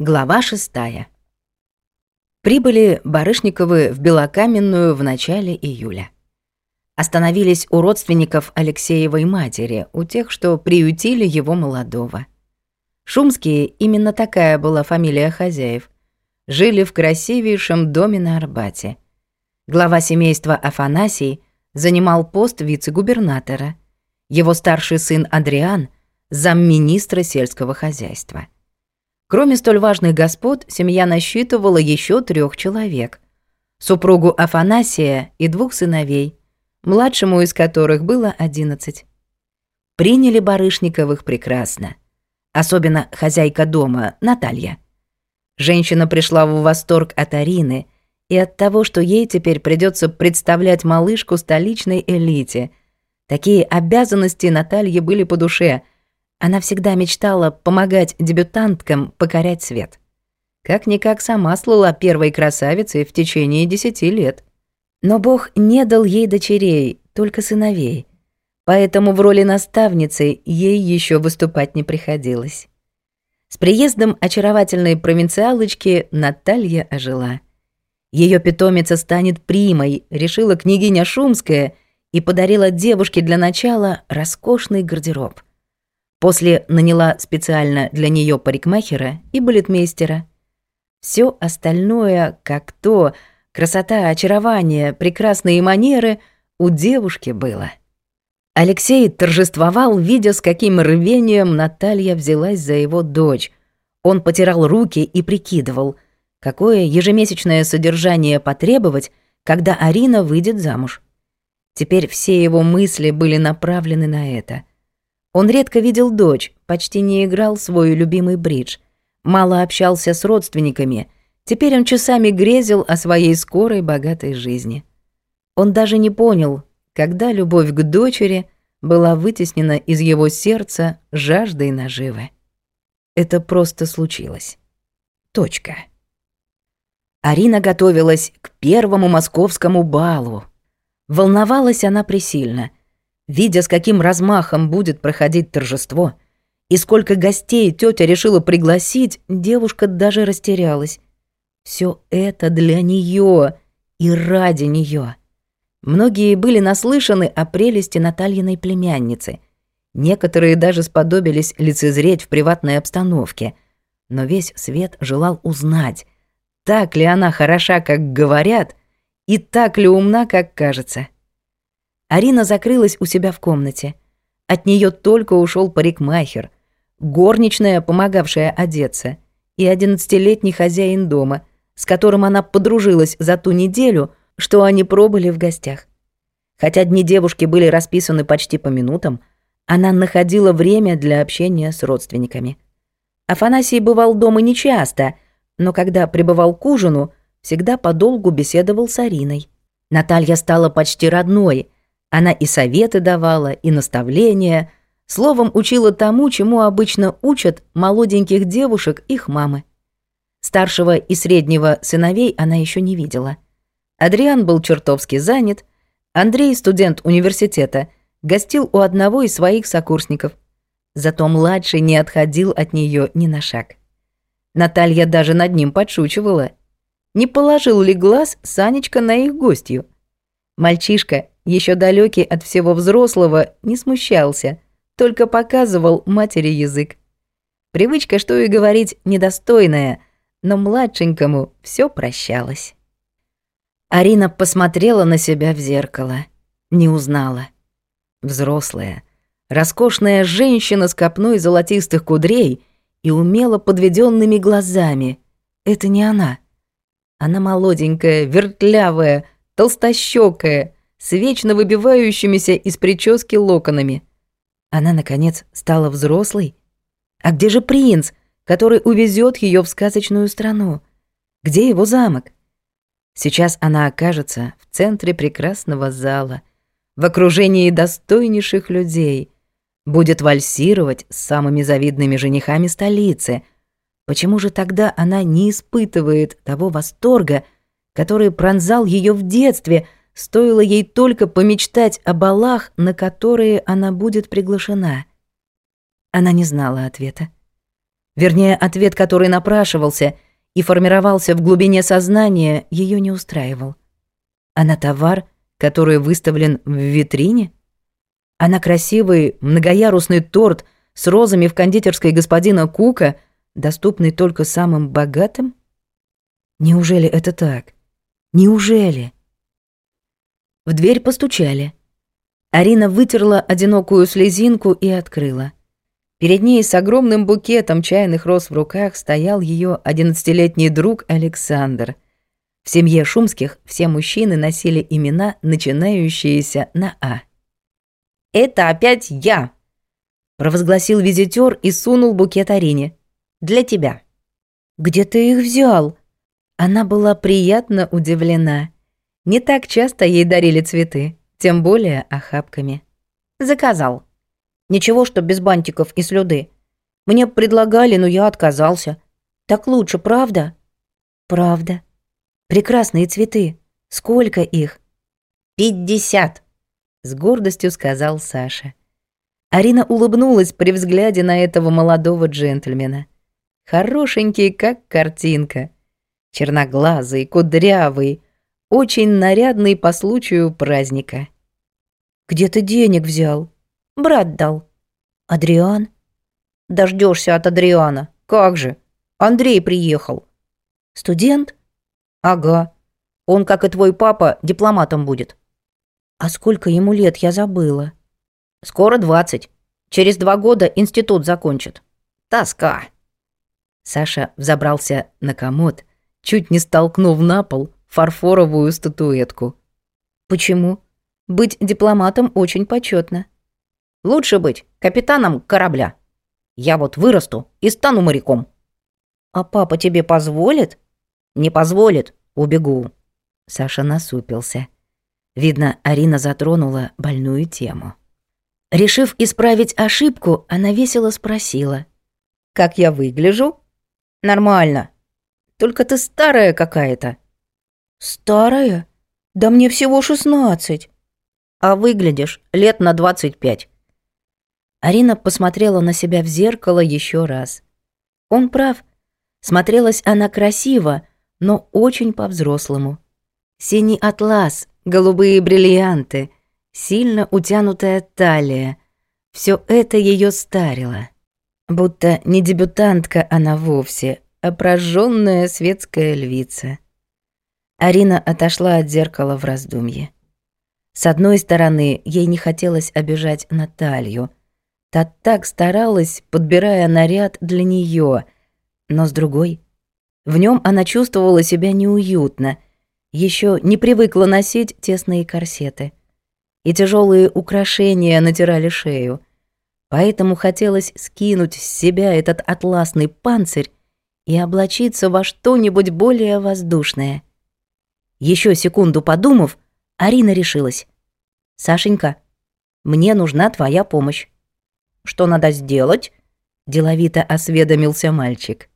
Глава шестая. Прибыли Барышниковы в Белокаменную в начале июля. Остановились у родственников Алексеевой матери, у тех, что приютили его молодого. Шумские, именно такая была фамилия хозяев, жили в красивейшем доме на Арбате. Глава семейства Афанасий занимал пост вице-губернатора. Его старший сын Адриан – замминистра сельского хозяйства – Кроме столь важных господ, семья насчитывала еще трех человек. Супругу Афанасия и двух сыновей, младшему из которых было 11. Приняли Барышниковых прекрасно. Особенно хозяйка дома, Наталья. Женщина пришла в восторг от Арины и от того, что ей теперь придется представлять малышку столичной элите. Такие обязанности Наталье были по душе – она всегда мечтала помогать дебютанткам покорять свет. Как-никак сама слыла первой красавицей в течение десяти лет. Но Бог не дал ей дочерей, только сыновей. Поэтому в роли наставницы ей еще выступать не приходилось. С приездом очаровательной провинциалочки Наталья ожила. Ее питомица станет примой, решила княгиня Шумская и подарила девушке для начала роскошный гардероб. После наняла специально для нее парикмахера и балетмейстера. Все остальное, как то, красота, очарование, прекрасные манеры, у девушки было. Алексей торжествовал, видя, с каким рвением Наталья взялась за его дочь. Он потирал руки и прикидывал, какое ежемесячное содержание потребовать, когда Арина выйдет замуж. Теперь все его мысли были направлены на это — он редко видел дочь, почти не играл свой любимый бридж, мало общался с родственниками. Теперь он часами грезил о своей скорой богатой жизни. Он даже не понял, когда любовь к дочери была вытеснена из его сердца жаждой наживы. Это просто случилось. Точка. Арина готовилась к первому московскому балу. Волновалась она пресильно — видя, с каким размахом будет проходить торжество, и сколько гостей тетя решила пригласить, девушка даже растерялась. Все это для нее и ради нее. Многие были наслышаны о прелести Натальиной племянницы. Некоторые даже сподобились лицезреть в приватной обстановке. Но весь свет желал узнать, так ли она хороша, как говорят, и так ли умна, как кажется. Арина закрылась у себя в комнате. От нее только ушел парикмахер, горничная, помогавшая одеться, и одиннадцатилетний хозяин дома, с которым она подружилась за ту неделю, что они пробыли в гостях. Хотя дни девушки были расписаны почти по минутам, она находила время для общения с родственниками. Афанасий бывал дома нечасто, но когда пребывал к ужину, всегда подолгу беседовал с Ариной. Наталья стала почти родной — она и советы давала, и наставления. Словом, учила тому, чему обычно учат молоденьких девушек их мамы. Старшего и среднего сыновей она еще не видела. Адриан был чертовски занят. Андрей, студент университета, гостил у одного из своих сокурсников. Зато младший не отходил от нее ни на шаг. Наталья даже над ним подшучивала. Не положил ли глаз Санечка на их гостью? Мальчишка, еще далекий от всего взрослого, не смущался, только показывал матери язык. Привычка, что и говорить, недостойная, но младшенькому все прощалось. Арина посмотрела на себя в зеркало, не узнала. Взрослая, роскошная женщина с копной золотистых кудрей и умело подведенными глазами. Это не она. Она молоденькая, вертлявая, толстощекая с вечно выбивающимися из прически локонами. Она, наконец, стала взрослой. А где же принц, который увезет ее в сказочную страну? Где его замок? Сейчас она окажется в центре прекрасного зала, в окружении достойнейших людей, будет вальсировать с самыми завидными женихами столицы. Почему же тогда она не испытывает того восторга, который пронзал ее в детстве – Стоило ей только помечтать о балах, на которые она будет приглашена. Она не знала ответа. Вернее, ответ, который напрашивался и формировался в глубине сознания, ее не устраивал. А она товар, который выставлен в витрине? А она красивый многоярусный торт с розами в кондитерской господина Кука, доступный только самым богатым? Неужели это так? Неужели? В дверь постучали. Арина вытерла одинокую слезинку и открыла. Перед ней с огромным букетом чайных роз в руках стоял ее одиннадцатилетний друг Александр. В семье Шумских все мужчины носили имена, начинающиеся на «А». «Это опять я!» — провозгласил визитер и сунул букет Арине. «Для тебя». «Где ты их взял?» Она была приятно удивлена. Не так часто ей дарили цветы, тем более охапками. Заказал. Ничего, что без бантиков и слюды. Мне предлагали, но я отказался. Так лучше, правда? Правда. Прекрасные цветы. Сколько их? Пятьдесят. С гордостью сказал Саша. Арина улыбнулась при взгляде на этого молодого джентльмена. Хорошенький, как картинка. Черноглазый, кудрявый, очень нарядный по случаю праздника. «Где ты денег взял?» «Брат дал». «Адриан?» «Дождешься от Адриана. Как же? Андрей приехал». «Студент?» «Ага. Он, как и твой папа, дипломатом будет». «А сколько ему лет, я забыла». «Скоро двадцать. Через два года институт закончит. Тоска». Саша взобрался на комод, чуть не столкнув на пол, фарфоровую статуэтку. Почему? Быть дипломатом очень почетно. Лучше быть капитаном корабля. Я вот вырасту и стану моряком. А папа тебе позволит? Не позволит, убегу. Саша насупился. Видно, Арина затронула больную тему. Решив исправить ошибку, она весело спросила. «Как я выгляжу?» «Нормально. Только ты старая какая-то. «Старая? Да мне всего шестнадцать!» «А выглядишь лет на двадцать пять!» Арина посмотрела на себя в зеркало еще раз. Он прав. Смотрелась она красиво, но очень по-взрослому. Синий атлас, голубые бриллианты, сильно утянутая талия. Все это ее старило. Будто не дебютантка она вовсе, а прожженная светская львица. Арина отошла от зеркала в раздумье. С одной стороны, ей не хотелось обижать Наталью. Та так старалась, подбирая наряд для нее, но с другой, в нем она чувствовала себя неуютно, еще не привыкла носить тесные корсеты. И тяжелые украшения натирали шею. Поэтому хотелось скинуть с себя этот атласный панцирь и облачиться во что-нибудь более воздушное — еще секунду подумав, Арина решилась. «Сашенька, мне нужна твоя помощь». «Что надо сделать?» – деловито осведомился мальчик.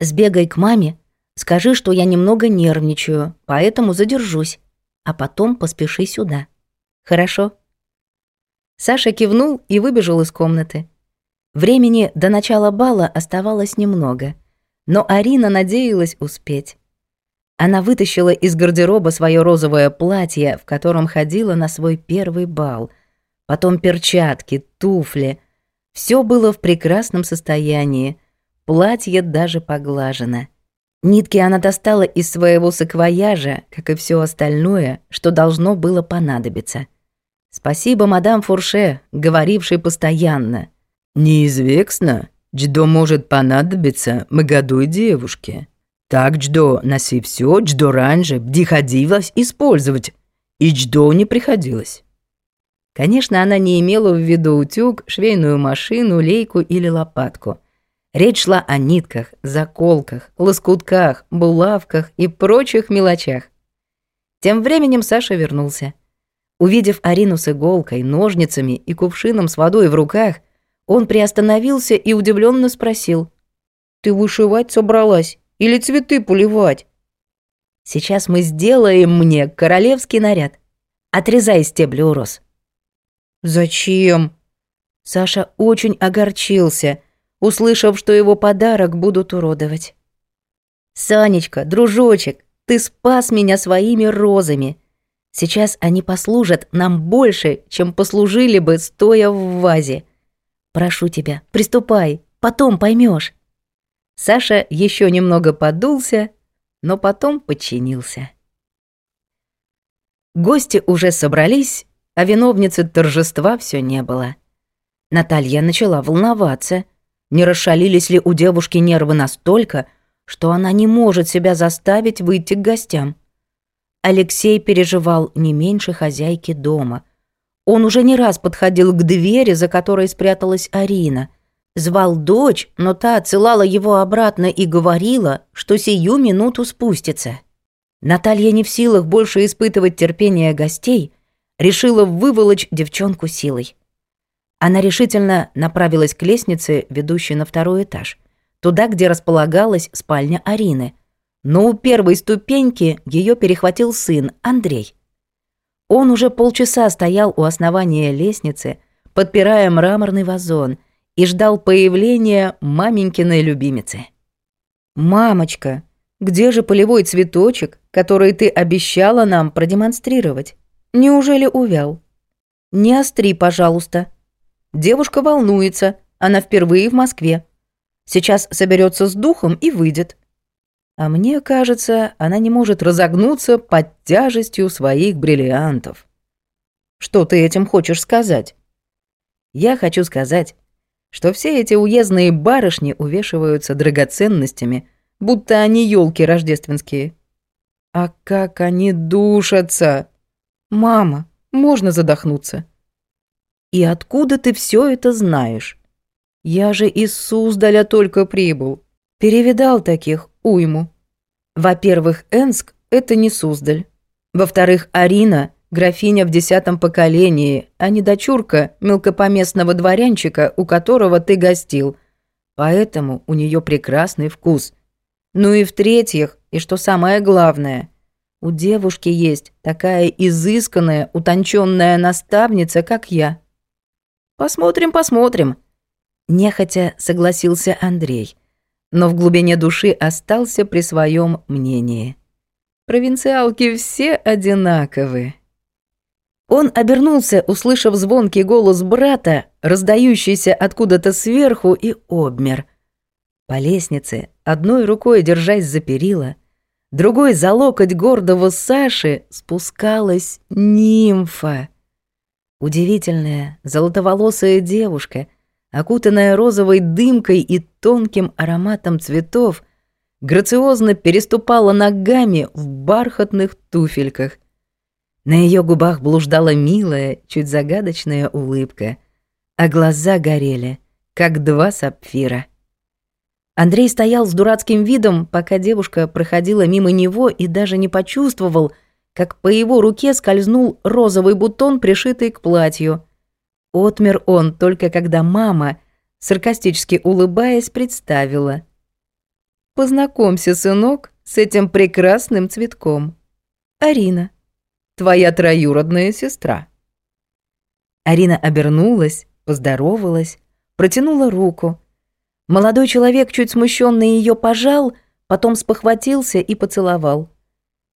«Сбегай к маме, скажи, что я немного нервничаю, поэтому задержусь, а потом поспеши сюда. Хорошо?» Саша кивнул и выбежал из комнаты. Времени до начала бала оставалось немного, но Арина надеялась успеть. Она вытащила из гардероба свое розовое платье, в котором ходила на свой первый бал, потом перчатки, туфли. Все было в прекрасном состоянии. Платье даже поглажено. Нитки она достала из своего саквояжа, как и все остальное, что должно было понадобиться. Спасибо мадам Фурше, говорившей постоянно. «Неизвестно, что может понадобиться мы молодой девушке», так Дждо, на все Дждо раньше приходилось использовать, и Дждо не приходилось. Конечно, она не имела в виду утюг, швейную машину, лейку или лопатку. Речь шла о нитках, заколках, лоскутках, булавках и прочих мелочах. Тем временем Саша вернулся. Увидев Арину с иголкой, ножницами и кувшином с водой в руках, он приостановился и удивленно спросил. «Ты вышивать собралась?» Или цветы поливать?» «Сейчас мы сделаем мне королевский наряд. Отрезай стебли, у роз. «Зачем?» Саша очень огорчился, услышав, что его подарок будут уродовать. «Санечка, дружочек, ты спас меня своими розами. Сейчас они послужат нам больше, чем послужили бы, стоя в вазе. Прошу тебя, приступай, потом поймешь. Саша еще немного поддулся, но потом подчинился. Гости уже собрались, а виновницы торжества все не было. Наталья начала волноваться, не расшалились ли у девушки нервы настолько, что она не может себя заставить выйти к гостям. Алексей переживал не меньше хозяйки дома. Он уже не раз подходил к двери, за которой спряталась Арина — Звал дочь, но та отсылала его обратно и говорила, что сию минуту спустится. Наталья не в силах больше испытывать терпение гостей, решила выволочь девчонку силой. Она решительно направилась к лестнице, ведущей на второй этаж, туда, где располагалась спальня Арины. Но у первой ступеньки ее перехватил сын, Андрей. Он уже полчаса стоял у основания лестницы, подпирая мраморный вазон, и ждал появления маменькиной любимицы. «Мамочка, где же полевой цветочек, который ты обещала нам продемонстрировать? Неужели увял?» «Не остри, пожалуйста». Девушка волнуется, она впервые в Москве. Сейчас соберется с духом и выйдет. А мне кажется, она не может разогнуться под тяжестью своих бриллиантов. Что ты этим хочешь сказать? Я хочу сказать, что все эти уездные барышни увешиваются драгоценностями, будто они елки рождественские. А как они душатся! Мама, можно задохнуться. И откуда ты все это знаешь? Я же из Суздаля только прибыл. Перевидал таких уйму. Во-первых, Энск — это не Суздаль. Во-вторых, Арина графиня в десятом поколении, а не дочурка мелкопоместного дворянчика, у которого ты гостил. Поэтому у нее прекрасный вкус. Ну и в-третьих, и что самое главное, у девушки есть такая изысканная, утонченная наставница, как я. Посмотрим, посмотрим. Нехотя согласился Андрей, но в глубине души остался при своем мнении. Провинциалки все одинаковые. Он обернулся, услышав звонкий голос брата, раздающийся откуда-то сверху, и обмер. По лестнице, одной рукой держась за перила, другой за локоть гордого Саши, спускалась нимфа. Удивительная, золотоволосая девушка, окутанная розовой дымкой и тонким ароматом цветов, грациозно переступала ногами в бархатных туфельках, на ее губах блуждала милая, чуть загадочная улыбка, а глаза горели, как два сапфира. Андрей стоял с дурацким видом, пока девушка проходила мимо него и даже не почувствовал, как по его руке скользнул розовый бутон, пришитый к платью. Отмер он только когда мама, саркастически улыбаясь, представила. «Познакомься, сынок, с этим прекрасным цветком. Арина». Твоя троюродная сестра». Арина обернулась, поздоровалась, протянула руку. Молодой человек, чуть смущенный ее, пожал, потом спохватился и поцеловал.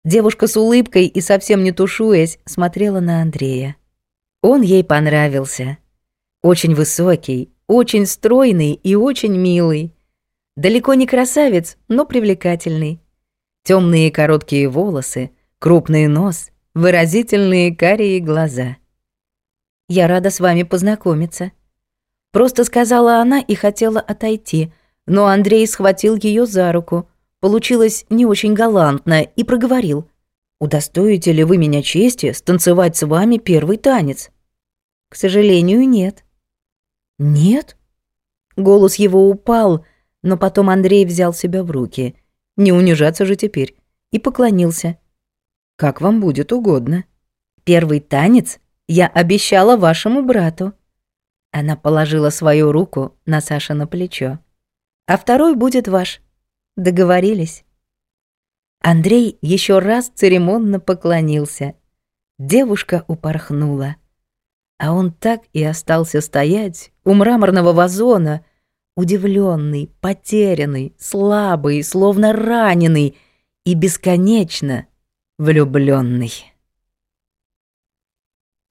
Девушка с улыбкой и совсем не тушуясь смотрела на Андрея. Он ей понравился. Очень высокий, очень стройный и очень милый. Далеко не красавец, но привлекательный. Темные короткие волосы, крупный нос — выразительные карие глаза. «Я рада с вами познакомиться», — просто сказала она и хотела отойти, но Андрей схватил ее за руку. Получилось не очень галантно и проговорил. «Удостоите ли вы меня чести станцевать с вами первый танец?» «К сожалению, нет». «Нет?» Голос его упал, но потом Андрей взял себя в руки. Не унижаться же теперь. И поклонился. Как вам будет угодно. Первый танец я обещала вашему брату». Она положила свою руку на Саша на плечо. «А второй будет ваш. Договорились». Андрей еще раз церемонно поклонился. Девушка упорхнула. А он так и остался стоять у мраморного вазона, удивленный, потерянный, слабый, словно раненый, и бесконечно влюбленный.